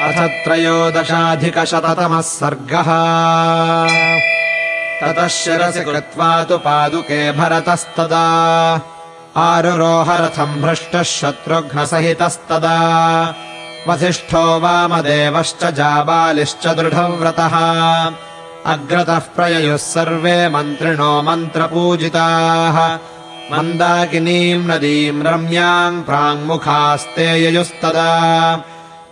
अथ त्रयोदशाधिकशततमः सर्गः। ततः शिरसि कृत्वा तु पादुके भरतस्तदा। आरुरोहरथम् भ्रष्टः शत्रुघ्नसहितस्तदा। वसिष्ठो वामदेवश्च जाबालिश्च दृढव्रतः। अग्रतः प्रययुः सर्वे मन्त्रिणो मन्त्रपूजिताः। मन्दाकिनीम् नदीम् रम्याम् प्राङ्मुखास्ते ययुस्तदा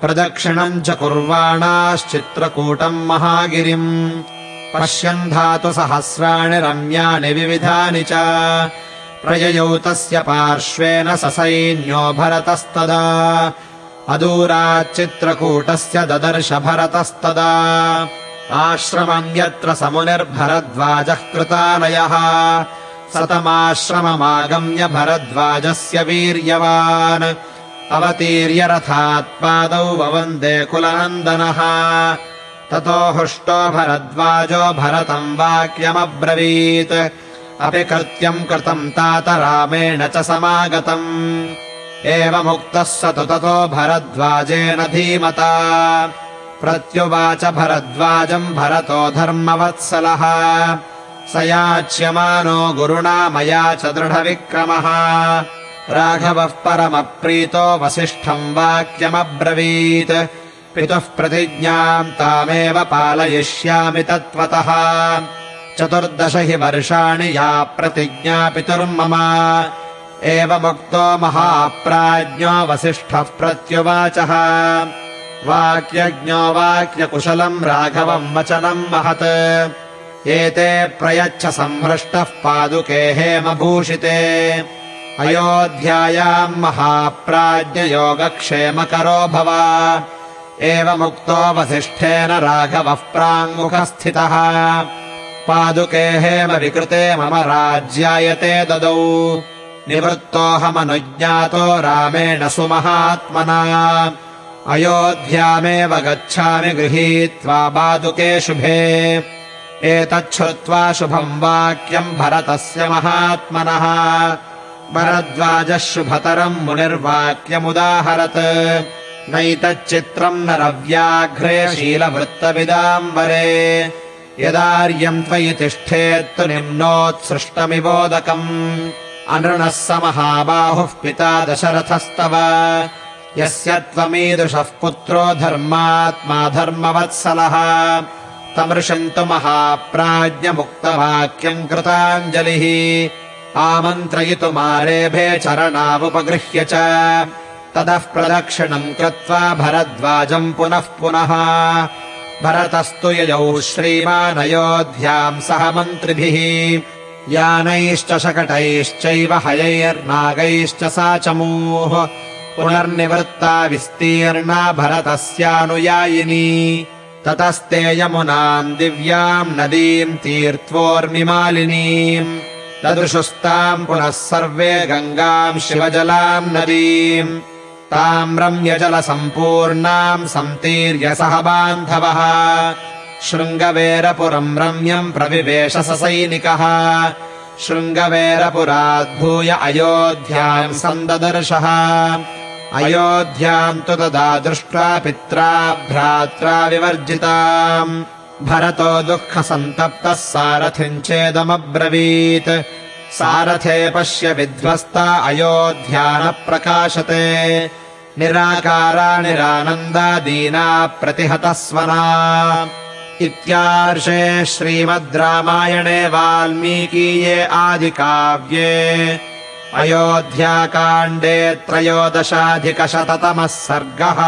प्रदक्षिणम् च कुर्वाणाश्चित्रकूटम् महागिरिम्। पश्यन् धातु सहस्राणि रम्याणि विविधानि च। प्रययौ तस्य पार्श्वेन ससैन्यो भरतस्तदा। अदूराच्चित्रकूटस्य ददर्श भरतस्तदा। आश्रमम् यत्र समुनिर्भरद्वाजः कृतालयः। सतमाश्रममागम्य भरद्वाजस्य वीर्यवान् अवतीर्य रथात्पादौ ववन्दे कुलनन्दनः। ततो हृष्टो भरद्वाजो भरतम् वाक्यमब्रवीत्। अपि कृत्यम् कृतम् तात रामेण च समागतम्। एवमुक्तः स तु ततो भरद्वाजेन धीमता। प्रत्युवाच भरद्वाजम् भरतो धर्मवत्सलः। स याच्यमानो गुरुणा मया च दृढविक्रमः राघवः परमप्रीतो वसिष्ठम् वाक्यमब्रवीत्। पितुः प्रतिज्ञाम् तामेव पालयिष्यामि तत्त्वतः। चतुर्दश हि वर्षाणि या प्रतिज्ञा पितुर्मम। एवमुक्तो महाप्राज्ञो वसिष्ठः प्रत्युवाचः। वाक्यज्ञो वाक्यकुशलम् राघवम् वचनम् महत्। एते प्रयच्छ सम्भ्रष्टः पादुके हेमभूषिते अयोध्यायाम् महाप्राज्ञयोगक्षेमकरो भव। एवमुक्तो वसिष्ठेन राघवः प्राङ्मुखस्थितः। पादुके हेम विकृते मम राज्यायते ददौ। निवृत्तोऽहमनुज्ञातो रामेण सुमहात्मना। अयोध्यामेव गच्छामि गृहीत्वा पादुके शुभे। एतच्छ्रुत्वा शुभम् वाक्यम् भरतस्य महात्मनः भरद्वाजः शुभतरम् मुनिर्वाक्यमुदाहरत्। नैतच्चित्रम् न रव्याघ्रे शीलवृत्तविदाम्बरे। यदार्यम् त्वयि तिष्ठेत्तु निम्नोत्सृष्टमिवोदकम्। अनृणः स महाबाहुः पिता दशरथस्तव। यस्य त्वमीदृशः पुत्रो धर्मात्मा धर्मवत्सलः। तमृशन्तु महाप्राज्ञमुक्तवाक्यम् कृताञ्जलिः आमन्त्रयितुमारेभे चरणावुपगृह्य च। ततः प्रदक्षिणम् कृत्वा भरद्वाजम् पुनः पुनः। भरतस्तु ययौ श्रीमानयोध्याम् सह मन्त्रिभिः। यानैश्च शकटैश्चैव हयैर्नागैश्च सा चमूः पुनर्निवृत्ता विस्तीर्णा भरतस्यानुयायिनी। ततस्ते यमुनाम् दिव्याम् नदीम् तीर्त्वोर्मिमालिनीम् ददृशुस्ताम् पुनः सर्वे गङ्गाम् शिवजलाम् नदीम्। ताम् रम्यजलसम्पूर्णाम् सन्तीर्य सह बान्धवः। शृङ्गवेरपुरम् रम्यम् प्रविवेश ससैनिकः शृङ्गवेरपुराद्भूय अयोध्याम् सन्ददर्शः। अयोध्याम् तु तदा दृष्ट्वा पित्रा भ्रात्रा विवर्जिताम् भरतो दुःखसन्तप्तः सारथिम् चेदमब्रवीत्। सारथे पश्य विध्वस्ता अयोध्या न प्रकाशते निराकारा निरानन्दा दीना प्रतिहतस्वना। इत्यार्षे श्रीमद् रामायणे वाल्मीकीये आदिकाव्ये। अयोध्याकाण्डे त्रयोदशाधिकशततमः सर्गः